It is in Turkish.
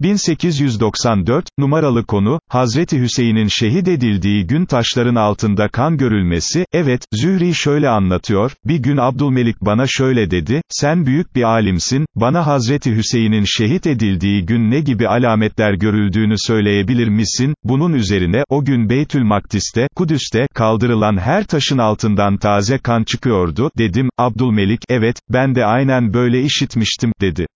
1894, numaralı konu, Hazreti Hüseyin'in şehit edildiği gün taşların altında kan görülmesi, evet, Zühri şöyle anlatıyor, bir gün Abdülmelik bana şöyle dedi, sen büyük bir alimsin, bana Hazreti Hüseyin'in şehit edildiği gün ne gibi alametler görüldüğünü söyleyebilir misin, bunun üzerine, o gün Beytül Makdis'te, Kudüs'te, kaldırılan her taşın altından taze kan çıkıyordu, dedim, Abdülmelik, evet, ben de aynen böyle işitmiştim, dedi.